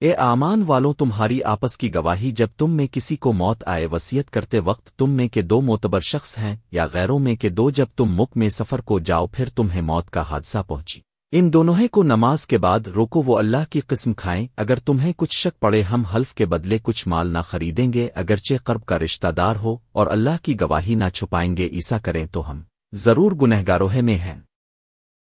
اے آمان والوں، تمہاری آپس کی گواہی جب تم میں کسی کو موت آئے وصیت کرتے وقت تم میں کے دو معتبر شخص ہیں، یا غیروں میں کے دو جب تم مک میں سفر کو جاؤ، پھر تمہیں موت کا حادثہ پہنچی۔ ان دونوں کو نماز کے بعد روکو، وہ اللہ کی قسم کھائیں۔ اگر تمہیں کچھ شک پڑے، ہم حلف کے بدلے کچھ مال نہ خریدیں گے۔ اگرچہ قرب کا رشتہ دار ہو اور اللہ کی گواہی نہ چھپائیں گے ایسا کریں تو ہم ضرور گنہگاروہے میں ہیں۔